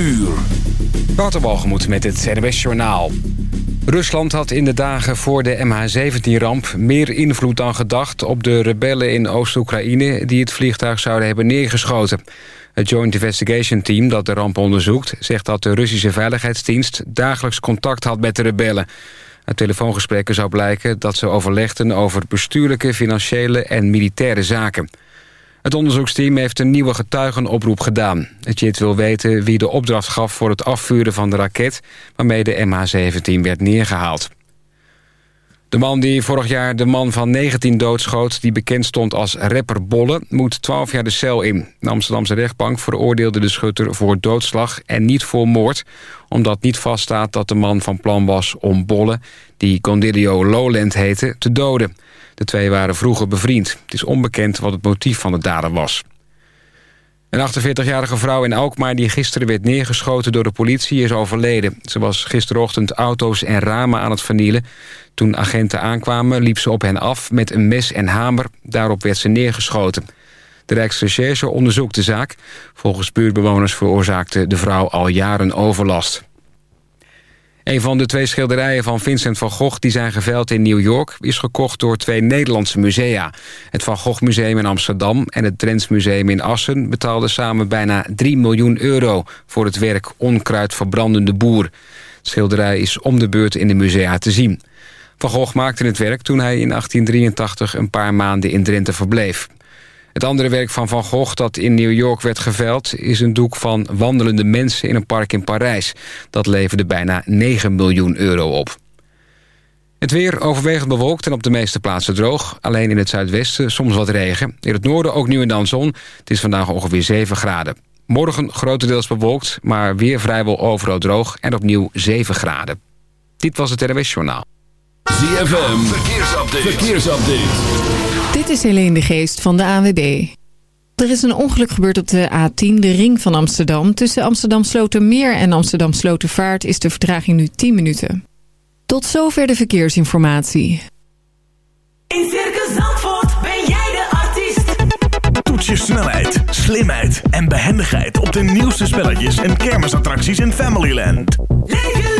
uur. Met het RWS Journaal. Rusland had in de dagen voor de MH17-ramp meer invloed dan gedacht... op de rebellen in Oost-Oekraïne die het vliegtuig zouden hebben neergeschoten. Het Joint Investigation Team dat de ramp onderzoekt... zegt dat de Russische Veiligheidsdienst dagelijks contact had met de rebellen. Uit telefoongesprekken zou blijken dat ze overlegden over bestuurlijke, financiële en militaire zaken. Het onderzoeksteam heeft een nieuwe getuigenoproep gedaan. Het JIT wil weten wie de opdracht gaf voor het afvuren van de raket... waarmee de MH17 werd neergehaald. De man die vorig jaar de man van 19 doodschoot... die bekend stond als rapper Bolle, moet 12 jaar de cel in. De Amsterdamse rechtbank veroordeelde de schutter voor doodslag en niet voor moord... omdat niet vaststaat dat de man van plan was om Bolle... die Condilio Lowland heette, te doden... De twee waren vroeger bevriend. Het is onbekend wat het motief van de dader was. Een 48-jarige vrouw in Alkmaar die gisteren werd neergeschoten door de politie is overleden. Ze was gisterochtend auto's en ramen aan het vernielen. Toen agenten aankwamen liep ze op hen af met een mes en hamer. Daarop werd ze neergeschoten. De Rijksrecherche onderzoekt de zaak. Volgens buurtbewoners veroorzaakte de vrouw al jaren overlast. Een van de twee schilderijen van Vincent van Gogh die zijn geveld in New York... is gekocht door twee Nederlandse musea. Het Van Gogh Museum in Amsterdam en het Drents Museum in Assen... betaalden samen bijna 3 miljoen euro voor het werk Onkruid verbrandende boer. Het schilderij is om de beurt in de musea te zien. Van Gogh maakte het werk toen hij in 1883 een paar maanden in Drenthe verbleef. Het andere werk van Van Gogh dat in New York werd geveld... is een doek van wandelende mensen in een park in Parijs. Dat leverde bijna 9 miljoen euro op. Het weer overwegend bewolkt en op de meeste plaatsen droog. Alleen in het zuidwesten soms wat regen. In het noorden ook nu en dan zon. Het is vandaag ongeveer 7 graden. Morgen grotendeels bewolkt, maar weer vrijwel overal droog... en opnieuw 7 graden. Dit was het RWS Journaal. ZFM, verkeersupdate. verkeersupdate. Dit is Helene de Geest van de AWB. Er is een ongeluk gebeurd op de A10, de ring van Amsterdam. Tussen Amsterdam Slotermeer en Amsterdam Slotervaart is de vertraging nu 10 minuten. Tot zover de verkeersinformatie. In Circus Zandvoort ben jij de artiest. Toets je snelheid, slimheid en behendigheid op de nieuwste spelletjes en kermisattracties in Familyland. Leef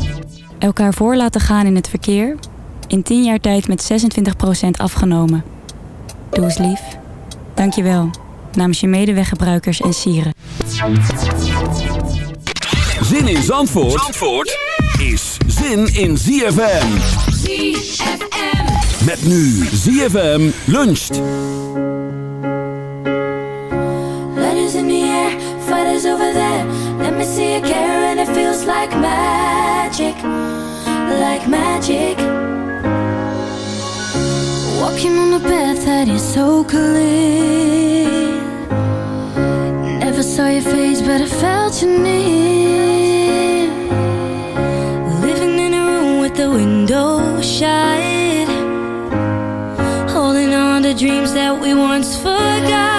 Elkaar voor laten gaan in het verkeer. In 10 jaar tijd met 26% afgenomen. Doe eens lief. Dankjewel. Namens je medeweggebruikers en sieren. Zin in Zandvoort, Zandvoort is zin in ZFM. ZFM. Met nu ZFM luncht. Letters in the air, fighters over there. Let me see you care, and it feels like magic, like magic. Walking on a path that is so clear. Never saw your face, but I felt you near. Living in a room with the window shut, holding on to dreams that we once forgot.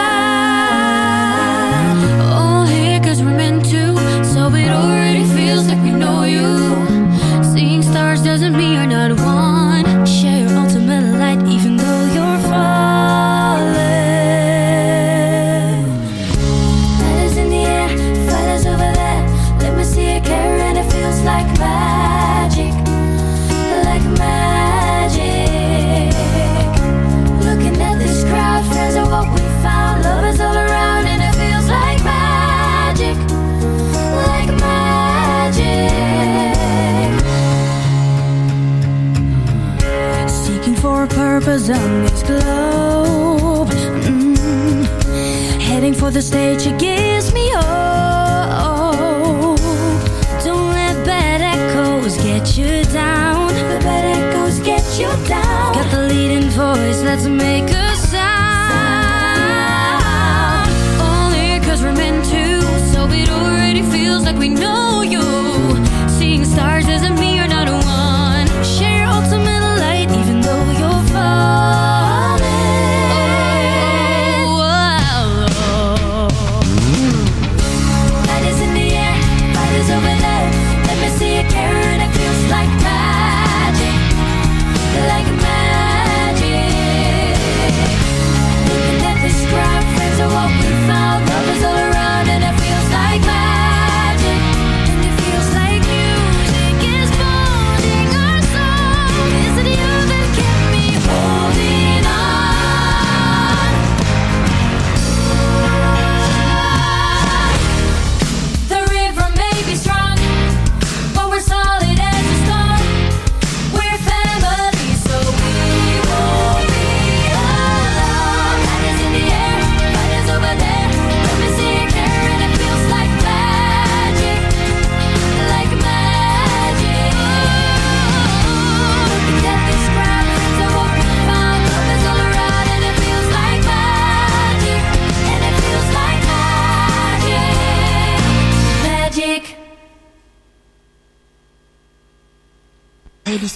The stage, it gives me hope. Don't let bad echoes get you down. The bad echoes get you down. Got the leading voice, let's make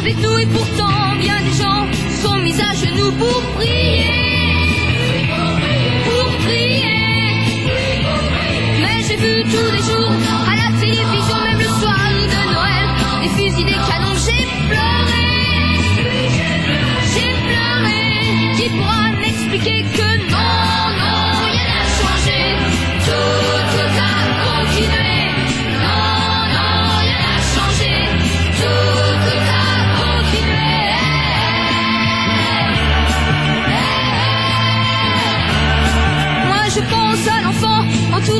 Avec nous et pourtant bien des gens sont mis à genoux pour prier. Pour prier. Mais j'ai vu tous les jours à la télévision, même le soir de Noël, des fusils, des canons, j'ai pleuré. J'ai pleuré. Qui pourra m'expliquer que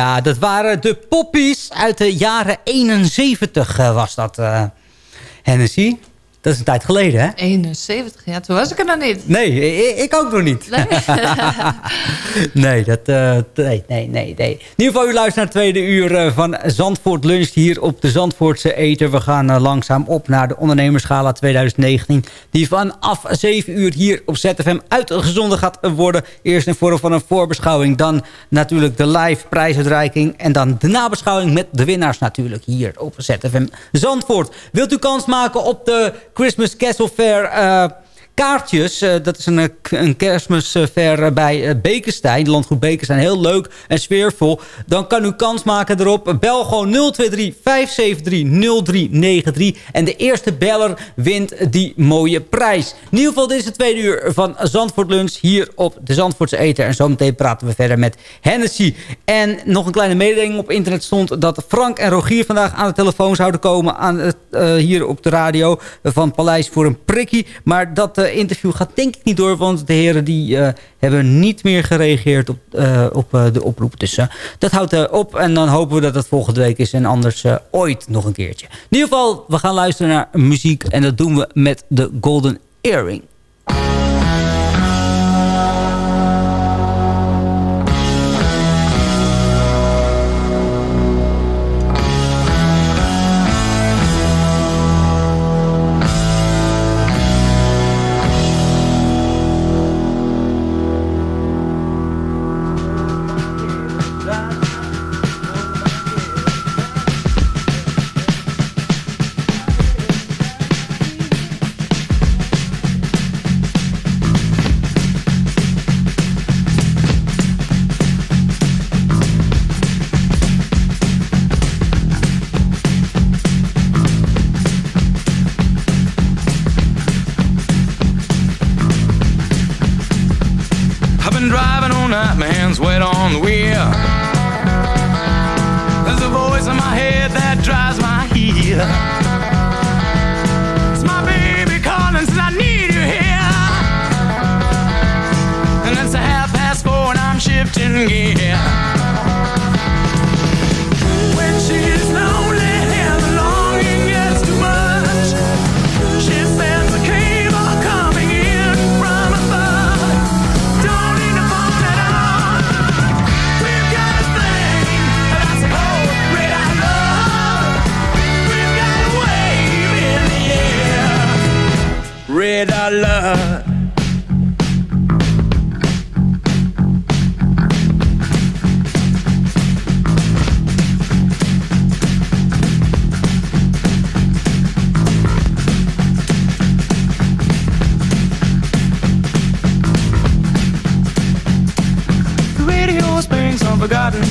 Ja, dat waren de poppies uit de jaren 71 eh, was dat, eh Hennessy. Dat is een tijd geleden, hè? 71, ja, toen was ik er nog niet. Nee, ik, ook nog niet. Nee, nee, dat, uh, nee, nee, nee, nee. In ieder geval, u luistert naar het tweede uur uh, van Zandvoort Lunch hier op de Zandvoortse Eter. We gaan uh, langzaam op naar de ondernemerschala 2019. Die vanaf 7 uur hier op ZFM uitgezonden gaat worden. Eerst in vorm van een voorbeschouwing. Dan natuurlijk de live prijsuitreiking. En dan de nabeschouwing met de winnaars natuurlijk hier op ZFM Zandvoort. Wilt u kans maken op de Christmas Castle Fair uh, kaartjes. Uh, dat is een, een kerstmisfair bij uh, Bekenstein. Landgoed Bekenstein. Heel leuk en sfeervol. Dan kan u kans maken erop. Bel gewoon 023 573 0393. En de eerste beller wint die mooie prijs. In ieder geval, dit is het tweede uur van Zandvoort Lunch. Hier op de Zandvoortse Eter. En zometeen praten we verder met Hennessy. En nog een kleine mededeling op internet stond... dat Frank en Rogier vandaag aan de telefoon zouden komen... Aan het, hier op de radio van Paleis voor een prikkie. Maar dat interview gaat denk ik niet door... want de heren die uh, hebben niet meer gereageerd op, uh, op de oproep. Dus dat houdt op en dan hopen we dat het volgende week is... en anders ooit nog een keertje. In ieder geval, we gaan luisteren naar muziek... en dat doen we met de Golden Earring.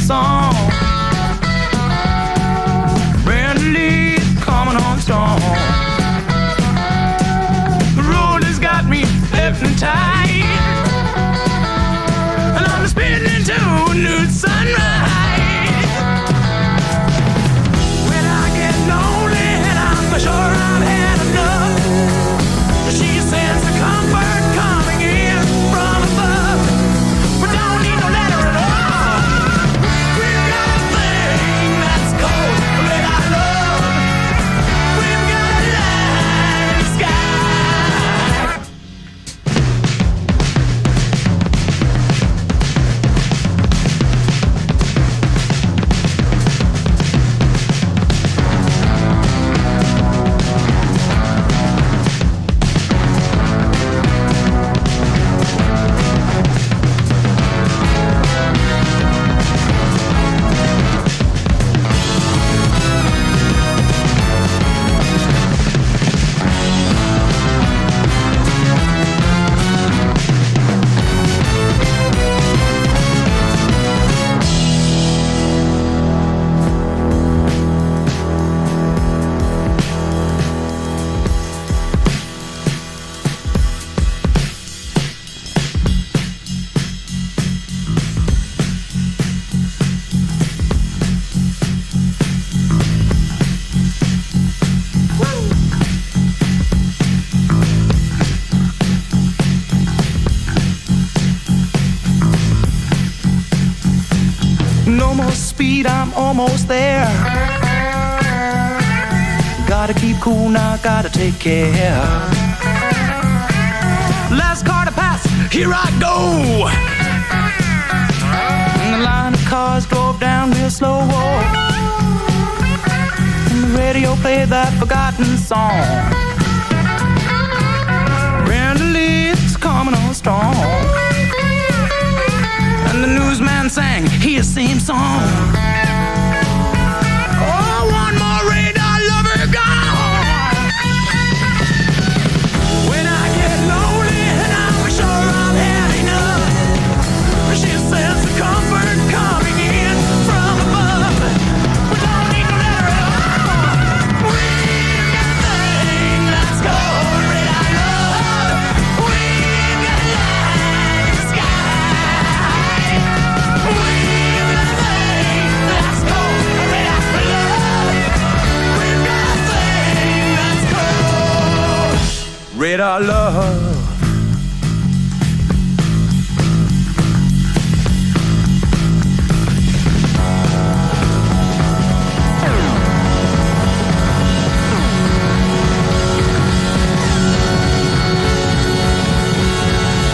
song. Almost speed, I'm almost there. Gotta keep cool now, gotta take care. Last car to pass, here I go. And the line of cars drove down real slow. Oh. And the radio played that forgotten song. Brenda Lee's coming on strong. And the newsman sang his same song.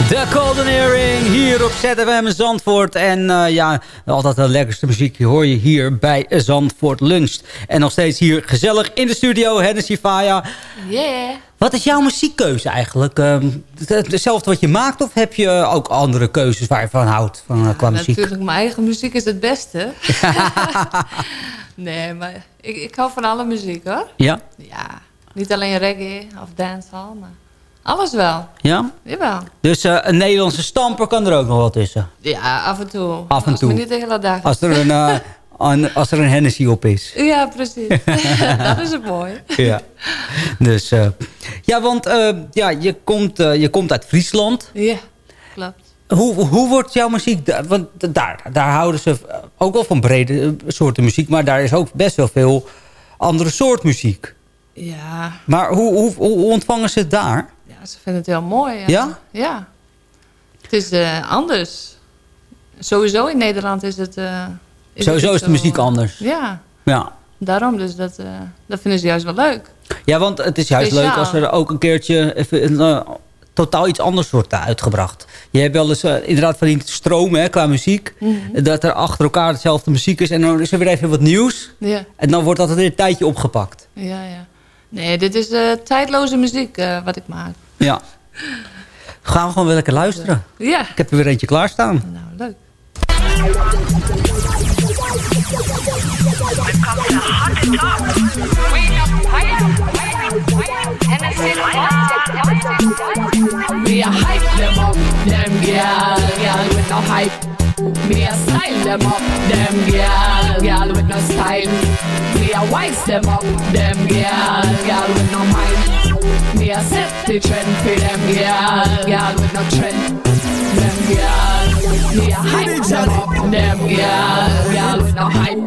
De Golden Earring hier op ZFM Zandvoort. En eh, ja, altijd de lekkerste muziek hoor je hier bij Zandvoort Lunch. En nog steeds hier gezellig in de studio, Hennessy Faya. Yeah. Wat is jouw muziekkeuze eigenlijk? Ehm, het- Hetzelfde wat je maakt of heb je ook andere keuzes waar je van houdt van, eh, qua muziek? Natuurlijk, mijn eigen muziek is het beste. nee, maar ik, ik hou van alle muziek hoor. Ja? Ja, niet alleen reggae of dancehall, maar alles wel. Ja? Jawel. Dus eh, een Nederlandse stamper kan er ook nog wel tussen. Ja, af en toe. Af en toe. maar niet de hele dag. Als er een, eh, een- als er een Hennessy op is. Ja, precies. dat is het mooi. Ja. Dus, eh, ja, want eh, ja, je, komt, eh, je komt uit Friesland. Ja, klopt. Hoe, hoe wordt jouw muziek... daar- Want daar, daar houden ze ook wel van brede soorten muziek... maar daar is ook best wel veel andere soort muziek. Ja, Maar hoe, hoe, hoe ontvangen ze het daar? ja, ze vinden het heel mooi. Ja? Ja. Het is anders. Sowieso in Nederland is het... eh, Sowieso is de muziek eh, anders. Ja, Ja. daarom. Dus dat, eh, dat vinden ze juist wel leuk. ja, want het is juist Speciaal. leuk als er ook een keertje... Even een, eh, totaal iets anders wordt uitgebracht. Je hebt wel eens eh, inderdaad van die stromen hè, qua muziek. Mhm. Dat er achter elkaar hetzelfde muziek is. En dan is er weer even wat nieuws. Ja, En dan wordt dat weer een tijdje opgepakt. ja, ja. Nee, dit is eh, tijdloze muziek eh, wat ik maak. Ja. Gaan we gewoon weer lekker luisteren. Ja, Ik heb er weer eentje klaarstaan. nou leuk. Me a hype them up, them girl, girl with no hype. Me a style them up, them girl, girl with no style. Me a wise them up, them girl, girl with no mind. Me a set the trend for them girl, girl with no trend. Them girl, me a hype them up, them girl, girl with no hype.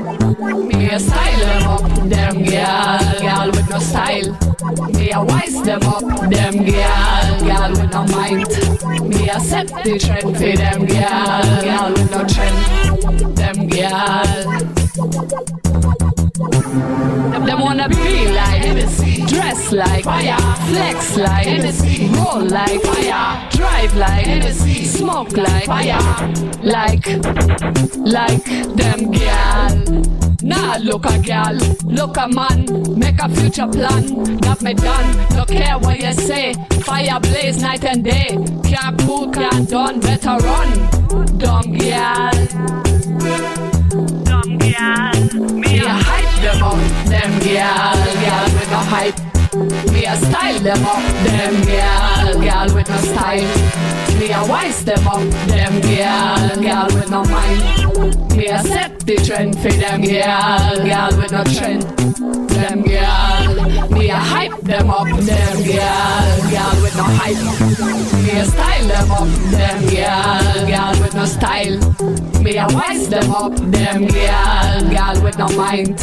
Me a style them up, them girl, girl with no style. Me a wise them up, them girl, girl with no mind. Me a set the trend for them girl, girl with no trend. Them girl. Wanna be like, dress like, flex like, roll like, drive like, smoke like, like, like them girl. Nah, look a gal, look a man, make a future plan. Got me done, don't care what you say. Fire blaze night and day. Can't cool, can't done, better run. Dumb gal. Dumb gal. Me a hype them up, them gal, gal with no hype. Me a style them up, them gal, gal with no style. Me a wise them up, them gal, gal with no mind. Me a set the trend for them gal, gal with no trend. Them gal, me a hype them up, them gal, gal with no hype. Me a style them up, them gal, gal with no style. Me a wise them up, them gal, gal with no mind.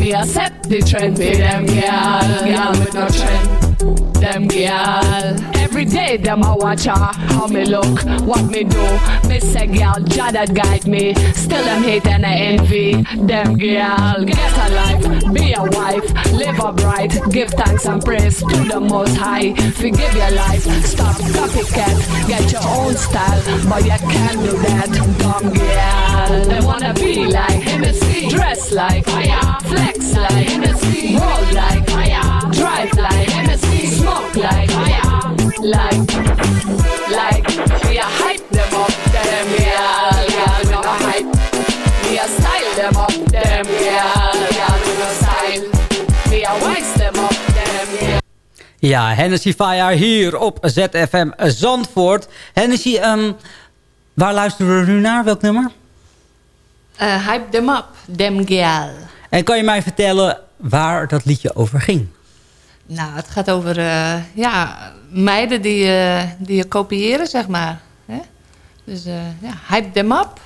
Me a set the trend for them gal, gal with no trend. Them gal. Every day them a watch her, how me look, what me do. Me say girl, Jah that guide me. Still them hate and I envy. Them girl, get a life, be a wife, live upright, give thanks and praise to the Most High. Forgive your life, stop copycat, get your own style, but you can't do that, dumb girl. They wanna be like MSC, dress like fire, flex like MSC, roll like fire, drive like MSC, smoke like fire, like, like we a hype them up, them girl, girl we no hype. We a style them up, them girl, girl we no style. We a wax them up, them girl. Ja, Hennessy Fire hier op ZFM Zandvoort. Hennessy, ehm, waar luisteren we nu naar? Welk nummer? Eh, hype them up, them girl. En kan je mij vertellen waar dat liedje over ging? Nou, het gaat over eh, ja, meiden die, eh, die je kopiëren, zeg maar. Hè? Dus eh, ja, hype them up.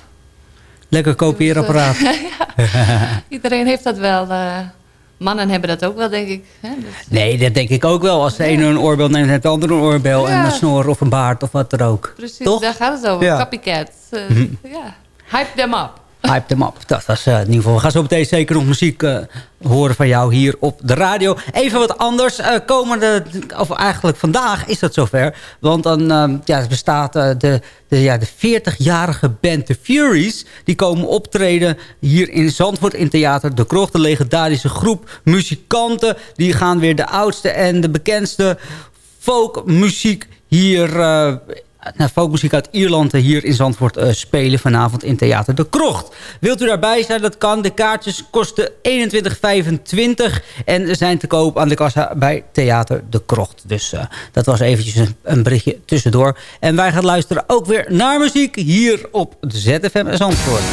Lekker kopieerapparaat. ja, iedereen heeft dat wel. eh, mannen hebben dat ook wel, denk ik. Hè? Dus, Nee, dat denk ik ook wel. Als de ene een oorbel neemt, heeft de andere een oorbel. En een snor of een baard of wat dan ook. precies, Toch? daar gaat het over. Ja. Copycat. Eh, Mhm. ja. Hype them up. Hype them up. Dat was eh, in ieder geval. We gaan zo meteen zeker nog muziek eh, horen van jou hier op de radio. Even wat anders. Eh, komende, of eigenlijk vandaag is dat zover. Want dan ja, bestaat de, de, ja, de 40-jarige band The Furies. Die komen optreden hier in Zandvoort in Theater De Krocht. De legendarische groep muzikanten. Die gaan weer de oudste en de bekendste folkmuziek hier... eh, nou, folkmuziek uit Ierland eh, hier in Zandvoort eh, spelen vanavond in Theater De Krocht. Wilt u daarbij zijn? Dat kan. De kaartjes kosten 21,25 en zijn te koop aan de kassa bij Theater De Krocht. Dus dat was eventjes een, een berichtje tussendoor. En wij gaan luisteren ook weer naar muziek hier op ZFM Zandvoort.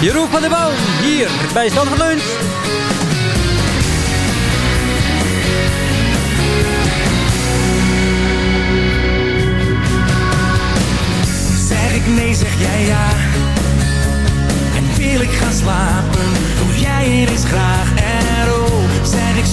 Jeroen van der Boom hier bij Zandvoort. Nee, zeg jij ja. En wil ik gaan slapen, doe jij er eens graag erop. Zeg ik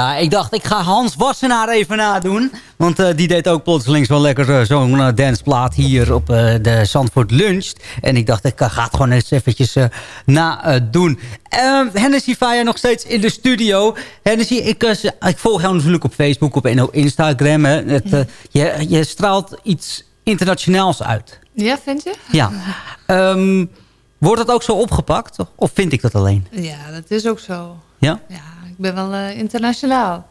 Ja, ik dacht, ik ga Hans Wassenaar even nadoen. Want eh, die deed ook plotseling zo lekker eh, zo'n uh, danceplaat hier op eh, de Zandvoort Lunch. En ik dacht, ik ga het gewoon eens eventjes nadoen. Hennessy Fire nog steeds in de studio. Hennessy, ik, ik volg jou natuurlijk op Facebook, op Instagram. Hè. Het, je, je straalt iets internationaals uit. Ja, vind je? Ja. Ehm, wordt dat ook zo opgepakt? Of vind ik dat alleen? Ja, dat is ook zo. Ja? Ja, ben wel uh, internationaal.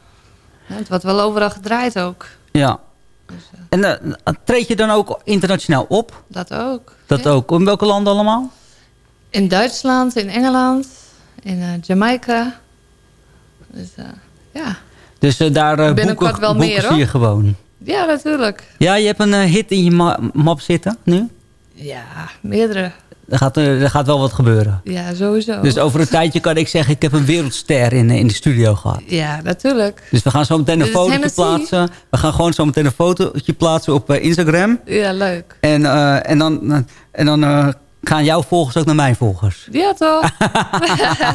Ja, het wordt wel overal gedraaid ook. Ja. Dus, uh, en uh, treed je dan ook internationaal op? Dat ook. Dat ja. ook. In welke landen allemaal? In Duitsland, in Engeland, in Jamaica. Dus ja. Dus daar boeken, wel boeken meer, zie je gewoon? Ja, natuurlijk. Ja, je hebt een hit in je ma map zitten nu? Ja, meerdere. Er gaat, er gaat wel wat gebeuren. Ja, sowieso. Dus over een tijdje kan ik zeggen... ik heb een wereldster in, in de studio gehad. Ja, natuurlijk. Dus we gaan zo meteen een fotootje plaatsen. We gaan gewoon zo meteen een fotootje plaatsen op uh, Instagram. Ja, leuk. En, uh, en dan, en dan uh, gaan jouw volgers ook naar mijn volgers. Ja, toch?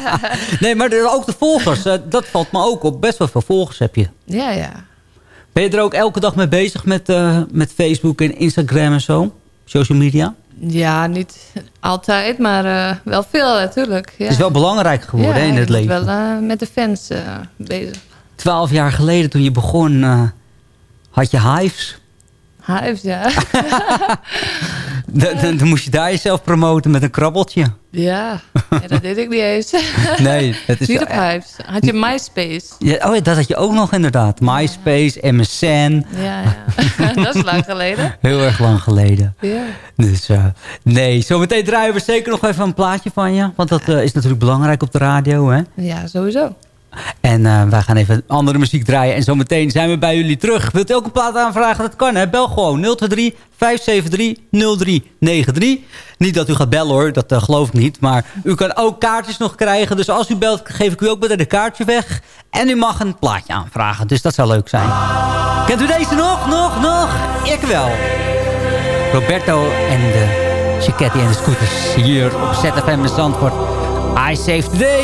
nee, maar ook de volgers. dat valt me ook op. Best wel veel volgers heb je. Ja, ja. Ben je er ook elke dag mee bezig met, met Facebook en Instagram en zo? Social media? Ja, niet altijd, maar uh, wel veel natuurlijk. Ja. Het is wel belangrijk geworden ja, in het leven. wel uh, met de fans uh, bezig. Twaalf jaar geleden toen je begon, had je hives. Hives, ja. dan, dan, dan moest je daar jezelf promoten met een krabbeltje. Ja, ja dat deed ik niet eens. nee, dat is niet op Hives. Had je MySpace. Ja, oh ja, dat had je ook nog inderdaad. MySpace, MSN. Ja, ja. dat is lang geleden. Heel erg lang geleden. Ja. Dus uh, nee, zometeen draaien we zeker nog even een plaatje van je. Want dat uh, is natuurlijk belangrijk op de radio, hè? Ja, sowieso. En uh, wij gaan even andere muziek draaien. En zometeen zijn we bij jullie terug. Wilt u ook een plaat aanvragen? Dat kan, hè? Bel gewoon 023 573 0393. Niet dat u gaat bellen, hoor. Dat uh, geloof ik niet. Maar u kan ook kaartjes nog krijgen. Dus als u belt, geef ik u ook meteen een kaartje weg. En u mag een plaatje aanvragen. Dus dat zou leuk zijn. Kent u deze nog? Nog? Nog? Ik wel. Roberto en de Chiquetti en de Scooters. Hier op ZFM in Zandvoort. I Save the Day.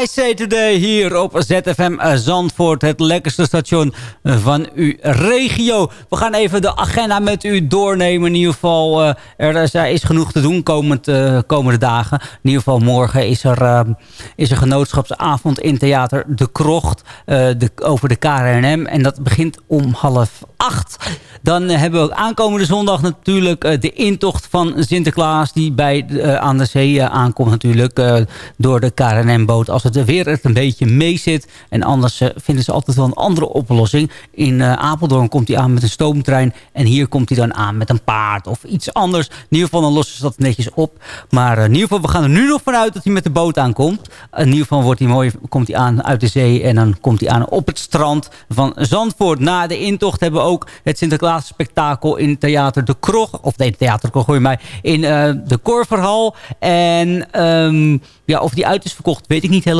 USA Today hier op ZFM eh, Zandvoort. Het lekkerste station eh, van uw regio. We gaan even de agenda met u doornemen. In ieder geval, eh, er is genoeg te doen komend, komende dagen. In ieder geval morgen is er, is er genootschapsavond in Theater De Krocht. de, over de KRNM. En dat begint om half acht. Dan hebben we ook aankomende zondag natuurlijk de intocht van Sinterklaas. Die bij, aan de zee aankomt natuurlijk door de KNM-boot. Als weer het een beetje mee zit. En anders eh, vinden ze altijd wel een andere oplossing. In eh, Apeldoorn komt hij aan met een stoomtrein. En hier komt hij dan aan met een paard of iets anders. In ieder geval dan lossen ze dat netjes op. Maar eh, in ieder geval, we gaan er nu nog vanuit dat hij met de boot aankomt. In ieder geval wordt hij mooi, komt hij aan uit de zee. En dan komt hij aan op het strand van Zandvoort. Na de intocht hebben we ook het Sinterklaas spektakel in Theater De Krog. Of nee, Theater De Krog, gooi mij. In de Korverhal. En ehm, ja, of die uit is verkocht, weet ik niet helemaal.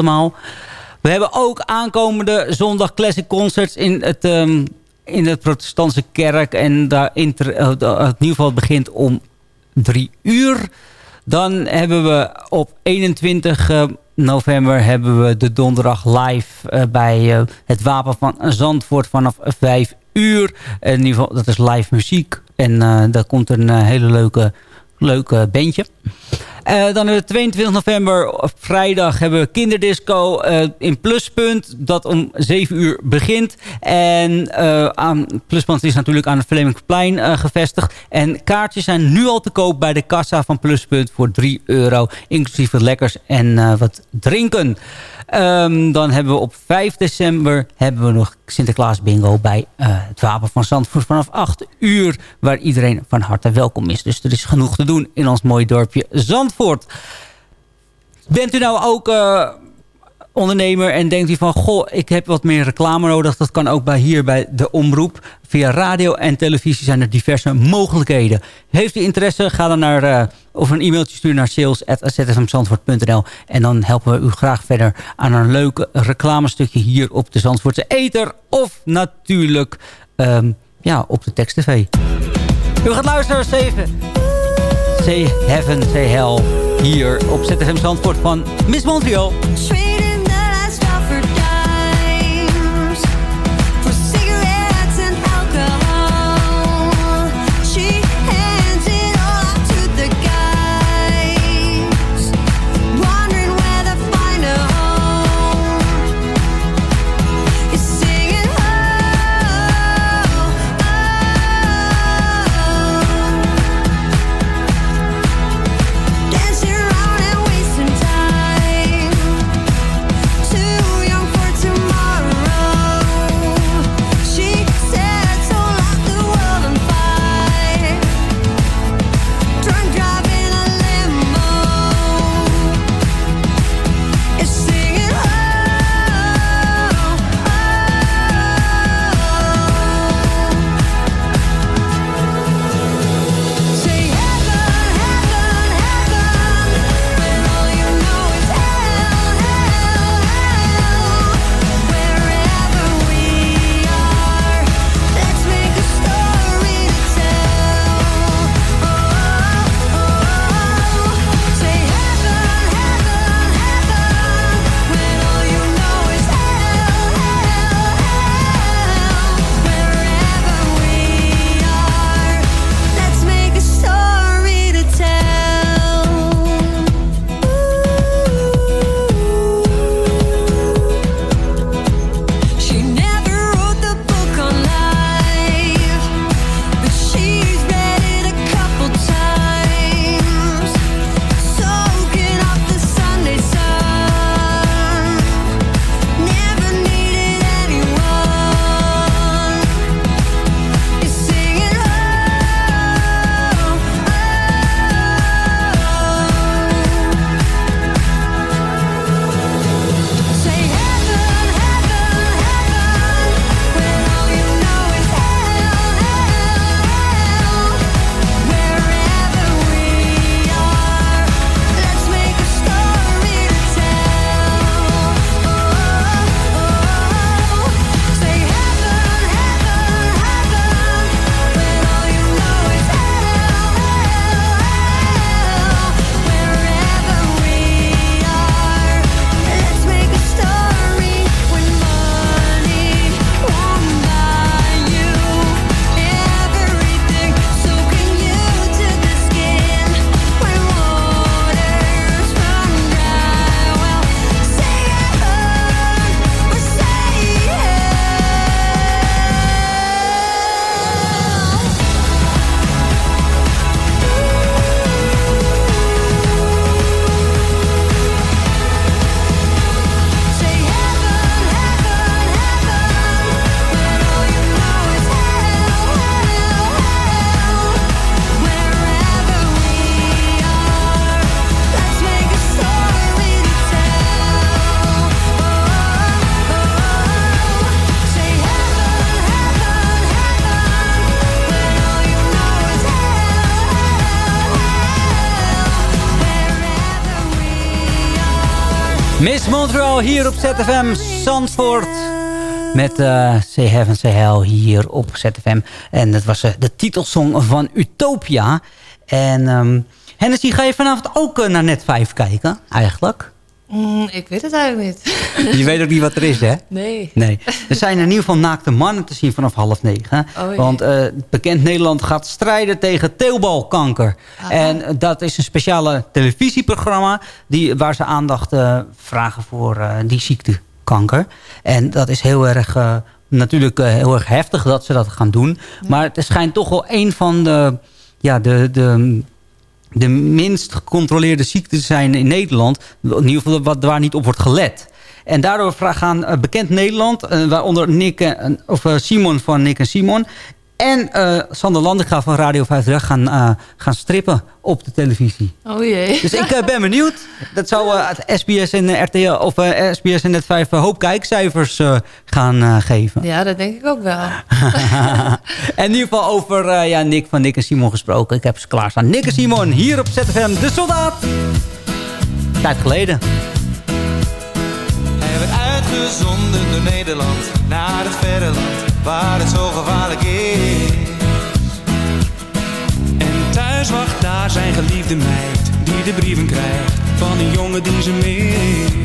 We hebben ook aankomende zondag Classic Concerts in het... ehm, in de protestantse kerk. En daar inter, geval het begint om drie uur. Dan hebben we op 21 eh, november hebben we de donderdag live eh, bij het Wapen van Zandvoort vanaf 5 uur. in ieder geval, dat is live muziek. En daar komt een hele leuke, leuke bandje. Eh, dan hebben we 22 november, vrijdag, hebben we kinderdisco eh, in Pluspunt. Dat om 7 uur begint. En eh, aan Pluspunt is natuurlijk aan het Vlemingplein eh, gevestigd. En kaartjes zijn nu al te koop bij de kassa van Pluspunt voor 3 euro. Inclusief wat lekkers en wat drinken. Ehm, dan hebben we op 5 december hebben we nog Sinterklaas bingo bij het Wapen van Zandvoort vanaf 8 uur. Waar iedereen van harte welkom is. Dus er is genoeg te doen in ons mooie dorpje Zandvoort. Bent u nou ook eh, ondernemer en denkt u van... goh, ik heb wat meer reclame nodig. Dat kan ook bij hier bij de omroep. Via radio en televisie zijn er diverse mogelijkheden. Heeft u interesse, ga dan naar... eh, of een e-mailtje sturen naar sales.zfmzandvoort.nl en dan helpen we u graag verder aan een leuk reclamestukje hier op de Zandvoortse Eter. Of natuurlijk ehm, ja, op de tekst TV. U gaat luisteren, Steven. Say Heaven, Say Hell. Hier op ZFM Zandvoort van Miss Montreal. Miss Montreal hier op ZFM Zandvoort. Met uh, Say Heaven, Say Hell hier op ZFM. En dat was uh, de titelsong van Utopia. En um, Hennessy, ga je vanavond ook uh, naar Net 5 kijken, eigenlijk? Mm, ik weet het eigenlijk niet. Je weet ook niet wat er is, hè? Nee. nee. Er zijn in ieder geval naakte mannen te zien vanaf half negen. Oh, want uh, bekend Nederland gaat strijden tegen teelbalkanker. Aha. En dat is een speciale televisieprogramma... Die, waar ze aandacht uh, vragen voor uh, die ziekte kanker. En dat is heel erg... natuurlijk heel erg heftig dat ze dat gaan doen. Ja. Maar het schijnt toch wel een van de... Ja, de, de de minst gecontroleerde ziektes zijn in Nederland. In ieder geval wat, waar niet op wordt gelet. En daardoor gaan uh, bekend Nederland, uh, waaronder Nick, of Simon van Nick en Simon... en Sander Landega van Radio 5 gaan, gaan strippen op de televisie. Oh jee. Dus ik ben benieuwd. Dat zou het SBS en RTL of SBS en Net5 hoop kijkcijfers gaan geven. Ja, dat denk ik ook wel. en in ieder geval over ja, Nick van Nick en Simon gesproken. Ik heb ze klaarstaan. Nick en Simon hier op ZFM, de soldaat. Tijd geleden. Hij werd uitgezonden door Nederland naar het verre land waar het zo gevaarlijk is. En thuis wacht daar zijn geliefde meid die de brieven krijgt van een jongen die ze mist.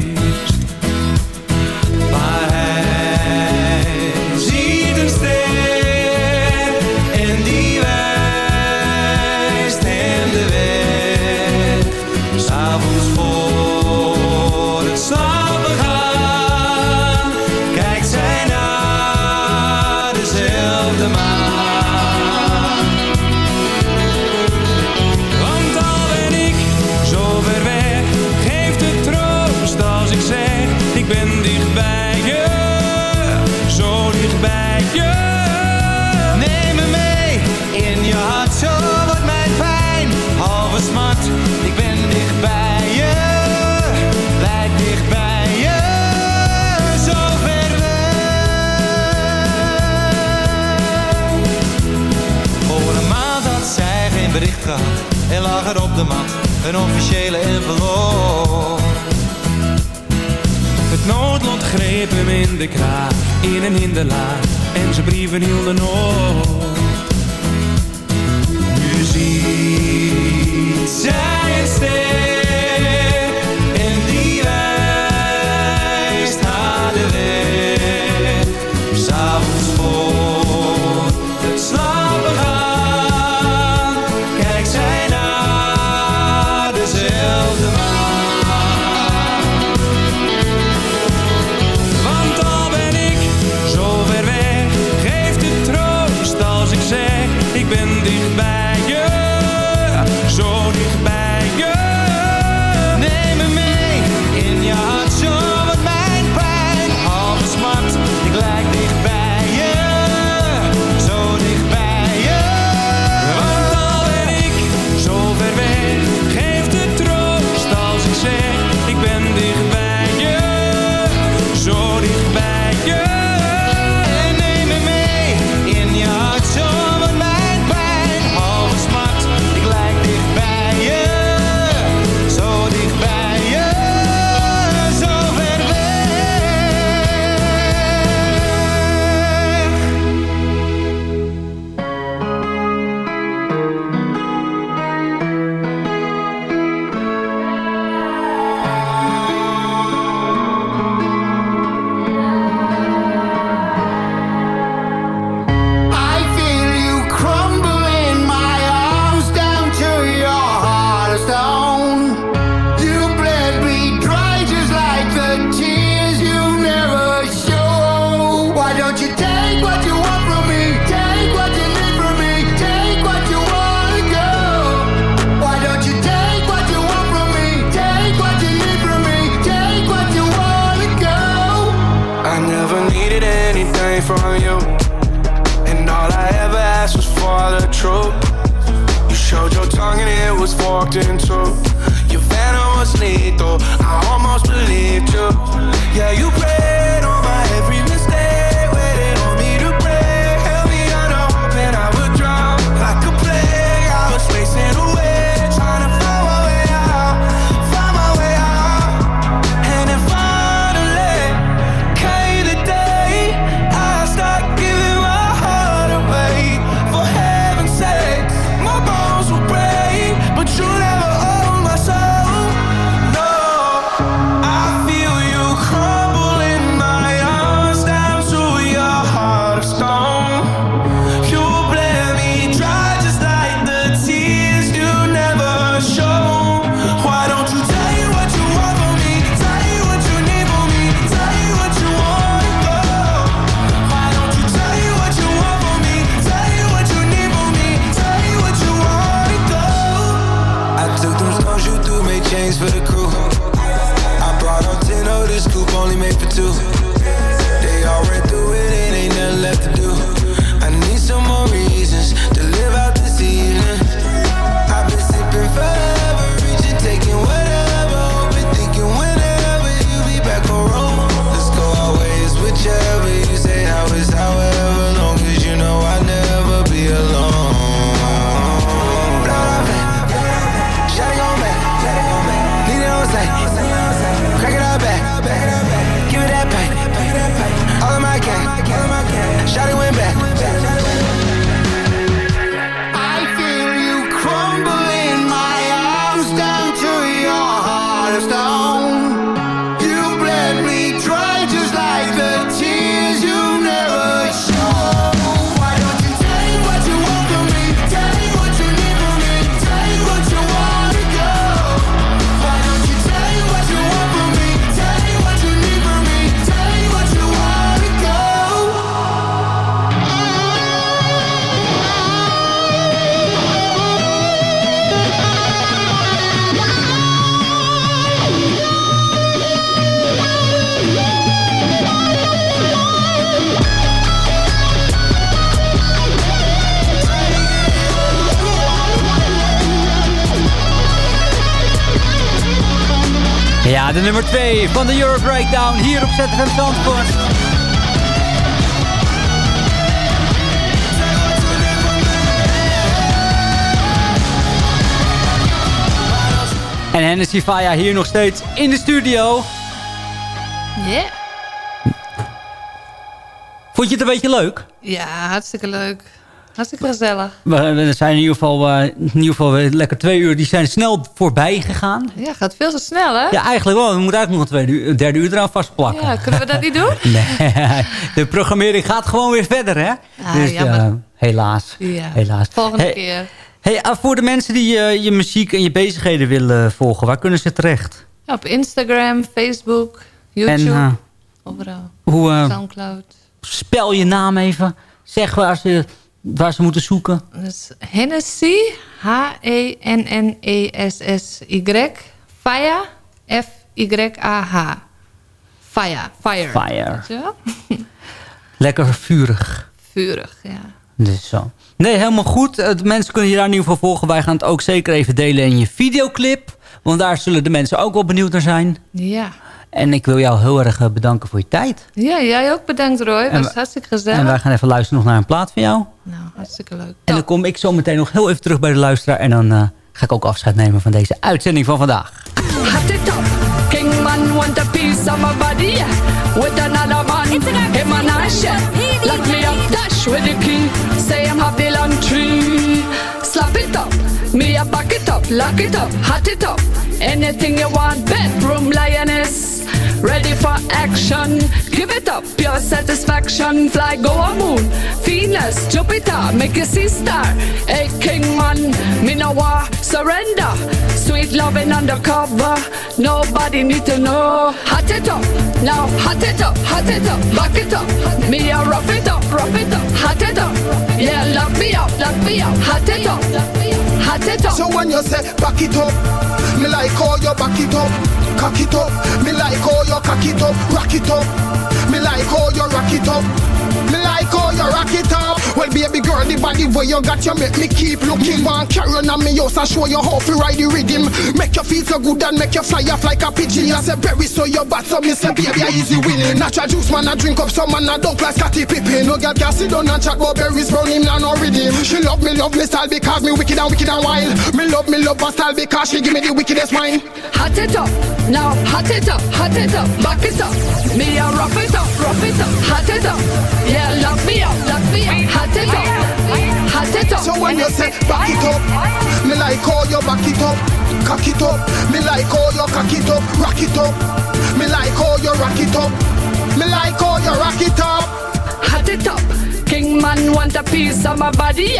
Van de Euro Breakdown hier op ZFM Zandvoort. En Hennessy Faya hier nog steeds in de studio. Yeah. Vond je het een beetje leuk? Ja, hartstikke leuk. Hartstikke gezellig. We, zijn in ieder, geval, eh, in ieder geval weer lekker twee uur. Die zijn snel voorbij gegaan. Ja, gaat veel te snel, hè? Ja, eigenlijk wel. We moeten eigenlijk nog een uur, derde uur eraan vastplakken. Ja, kunnen we dat niet doen? Nee, de programmering gaat gewoon weer verder, hè? Ah, jammer. eh, helaas. Ja. helaas. Volgende Hey, keer. Hey, ah, voor de mensen die eh, je muziek en je bezigheden willen volgen, waar kunnen ze terecht? Ja, op Instagram, Facebook, YouTube. En, eh, overal. Hoe eh, Soundcloud. spel je naam even? Zeg waar ze, waar ze moeten zoeken. Dus Hennessy, H-E-N-N-E-S-S-Y. Faya, F-Y-A-H. Fire, fire. Fire. Lekker vurig. Vurig, ja. Dus zo. Nee, helemaal goed. Eh, de mensen kunnen je daar in ieder geval volgen. Wij gaan het ook zeker even delen in je videoclip. Want daar zullen de mensen ook wel benieuwd naar zijn. Ja. En ik wil jou heel erg eh, bedanken voor je tijd. Ja, jij ook bedankt Roy. En was hartstikke gezellig. En wij gaan even luisteren nog naar een plaat van jou. Nou, hartstikke leuk. En dan kom ik zo meteen nog heel even terug bij de luisteraar. En dan eh, ga ik ook afscheid nemen van deze uitzending van vandaag. King man want a piece of my body with another man. Him and I share. Lock me up, dash with the key. Say I'm have the long tree. Slap it up, me a back it up, lock it up, hot it up. Anything you want, bedroom lioness. Ready for action, give it up, your satisfaction. Fly, go a moon, Venus, Jupiter, make you see star. Hey, king man, me no war, surrender. Sweet loving undercover, nobody need to know. Hot it up, now hot it up, hot it up, back it up. Me a rough it up, rough it up, hot it up. Yeah, lock me up, lock me up, hot it up, hot it up. So when you say back it up, me like how you back it up, cock it up. Me like how you cock it up, rock it up. Me like how you rock it up. Me like how you rock it up. Well, baby girl, the body where you got, you make me keep looking. Want carry on me house and show you how to ride the rhythm. Make you feel so good and make you fly off like a pigeon. I say berry so you bad, so me say baby I easy winning. Natural juice man, I drink up some man, I don't like Scotty Pippen. No girl can sit down and chat about berries, brown now no rhythm. She love me, love me style because me wicked and wicked and wild. Me love me love her style because she give me the wickedest wine. Hot it up, now hot it up, hot it up, back it up. Me a rough it up, rough it up, hot it up. Yeah, love me up, hot it up, hot it up. So when you say back it up, me like how you back it up, cock it up. Me like how you cock it up, rock it up. Me like how you rock it up. Me like how you rock it up. Hot it up. King man want a piece of my body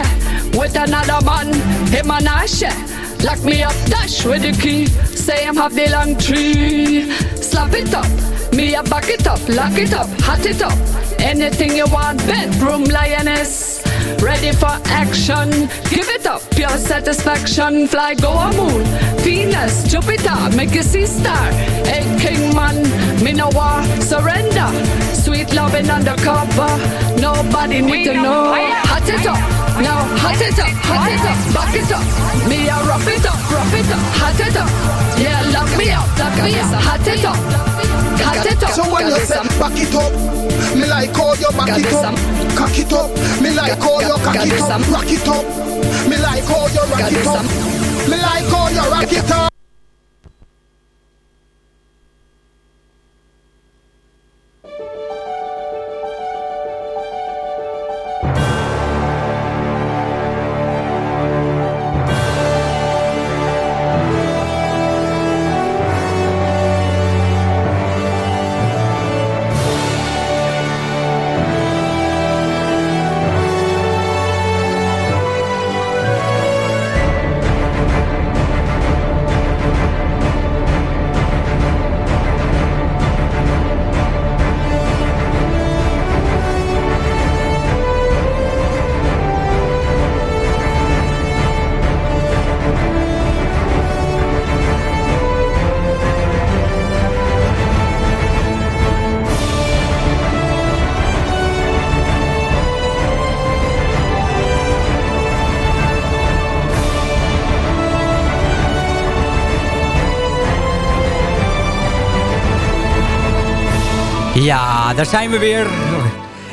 with another man. Him and I share. Lock me up, dash with the key. Say I'm half the long tree. Slap it up, me a back it up, lock it up, hot it up. Anything you want, bedroom lioness. Ready for action, give it up, pure satisfaction. Fly, go a moon, Venus, Jupiter, make you see star. Hey, king man, me no surrender. Sweet loving undercover, nobody need to know. Oh, hot it up, now hot it up, hot it up, back it up. Me a rough it up, rough it up, hot it up. Yeah, lock me up, lock me up, hot it up, hot it up. So when you say back it up, me like how you back it up, cock it up. Me like how you cock it up, rock it up. Me like how you rock it up. Me like how you rock it up. Ja, daar zijn we weer.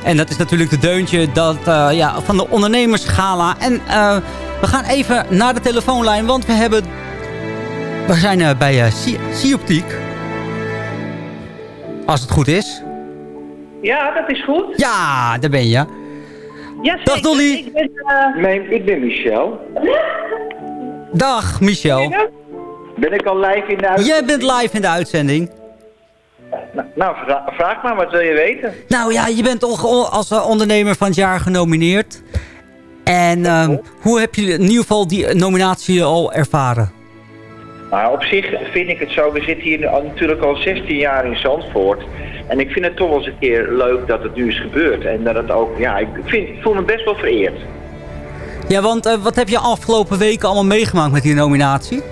En dat is natuurlijk de deuntje dat, eh, ja, van de ondernemersgala. En eh, we gaan even naar de telefoonlijn, want we hebben... We zijn eh, bij uh, Sioptiek. Als het goed is. Ja, dat is goed. Ja, daar ben je. Ja, Dag Dolly. Ik ben, Nee, ik ben Michel. Dag Michel. Ben ik al live in de uitzending? Jij bent live in de uitzending. Nou, nou, vra- vraag maar, wat wil je weten? Nou ja, je bent als eh, ondernemer van het jaar genomineerd. En ehm, hoe heb je in ieder geval die nominatie al ervaren? Maar op zich vind ik het zo, we zitten hier natuurlijk al 16 jaar in Zandvoort. En ik vind het toch wel eens een keer leuk dat het nu is gebeurd. En dat het ook, ja, ik, vind, ik voel me best wel vereerd. Ja, want eh, wat heb je afgelopen weken allemaal meegemaakt met die nominatie?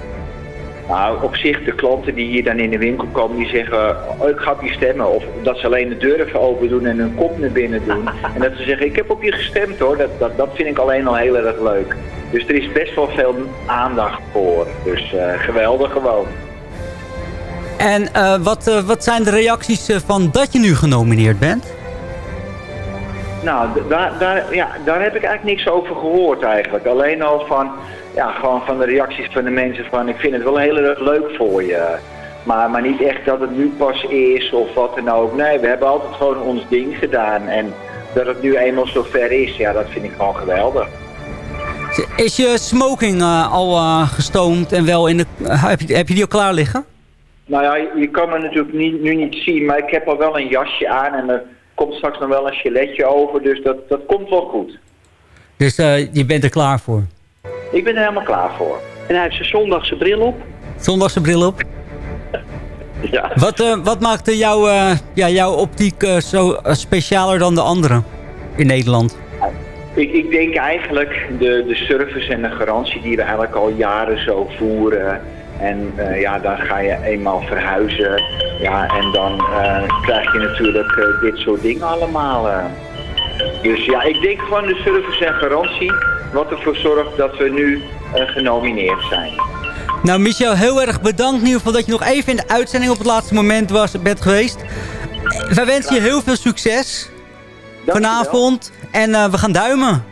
Nou, op zich, de klanten die hier dan in de winkel komen, die zeggen, oh, ik ga op je stemmen. Of dat ze alleen de deur even open doen en hun kop naar binnen doen. En dat ze zeggen, ik heb op je gestemd hoor. Dat, dat, dat vind ik alleen al heel erg leuk. Dus er is best wel veel aandacht voor. Dus eh, geweldig gewoon. En eh, wat, eh, wat zijn de reacties van dat je nu genomineerd bent? Nou, daar, daar, ja, daar heb ik eigenlijk niks over gehoord eigenlijk. Alleen al van, ja, gewoon van de reacties van de mensen van, ik vind het wel heel erg leuk voor je. Maar, maar niet echt dat het nu pas is of wat dan ook. Nee, we hebben altijd gewoon ons ding gedaan. En dat het nu eenmaal zover is, ja, dat vind ik gewoon geweldig. Is je smoking eh, al eh, gestoomd en wel in de... heb, je, heb je die al klaar liggen? Nou ja, je, je kan me natuurlijk niet, nu niet zien, maar ik heb al wel een jasje aan en er komt straks nog wel een giletje over. Dus dat, dat komt wel goed. Dus eh, je bent er klaar voor. Ik ben er helemaal klaar voor. En hij heeft zijn zondagse bril op. Zondagse bril op. Ja. Wat, eh, wat maakte jouw, eh, ja, jouw optiek eh, zo specialer dan de andere in Nederland? Ik, ik denk eigenlijk de, de service en de garantie die we eigenlijk al jaren zo voeren. En ja, dan ga je eenmaal verhuizen. Ja, en dan krijg je natuurlijk dit soort dingen allemaal. Dus ja, ik denk gewoon de service en garantie. Wat ervoor zorgt dat we nu eh, genomineerd zijn. Nou, Michel, heel erg bedankt in ieder geval dat je nog even in de uitzending op het laatste moment was, bent geweest. Wij wensen je heel veel succes vanavond en eh, we gaan duimen.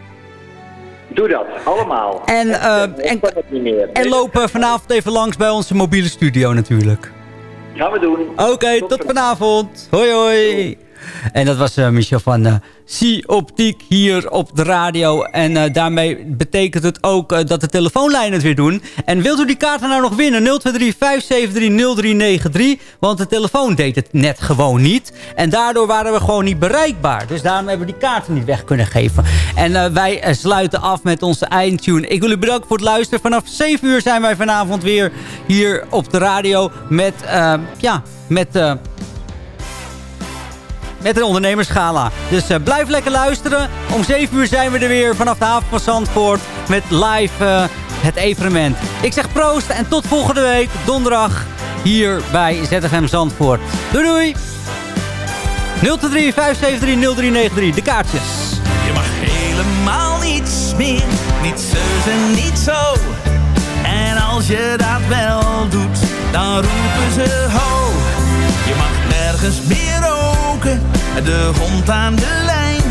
Doe dat, allemaal. En, eh, en, en lopen vanavond even langs bij onze mobiele studio natuurlijk. Gaan we doen. Oké, tot, vanavond. Hoi hoi. En dat was Michel van C-Optiek hier op de radio. En eh, daarmee betekent het ook eh, dat de telefoonlijnen het weer doen. En wilt u die kaarten nou nog winnen? 023-573-0393. Want de telefoon deed het net gewoon niet. En daardoor waren we gewoon niet bereikbaar. Dus daarom hebben we die kaarten niet weg kunnen geven. En eh, wij sluiten af met onze eindtune. Ik wil u bedanken voor het luisteren. Vanaf 7 uur zijn wij vanavond weer hier op de radio. Met, ja, met... met een ondernemersgala. Dus eh, blijf lekker luisteren. Om 7 uur zijn we er weer vanaf de haven van Zandvoort met live eh, het evenement. Ik zeg proost en tot volgende week donderdag hier bij ZFM Zandvoort. Doei doei! 023 573 0393, de kaartjes. Je mag helemaal niets meer, niet zus en niet zo. En als je dat wel doet, dan roepen ze ho. Je mag nergens meer de hond aan de lijn.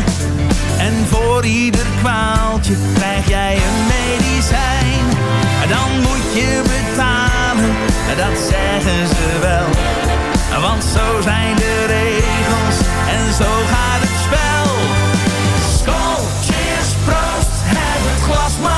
En voor ieder kwaaltje krijg jij een medicijn. Dan moet je betalen, dat zeggen ze wel. Want zo zijn de regels en zo gaat het spel. Skål, cheers, proost, heb het glas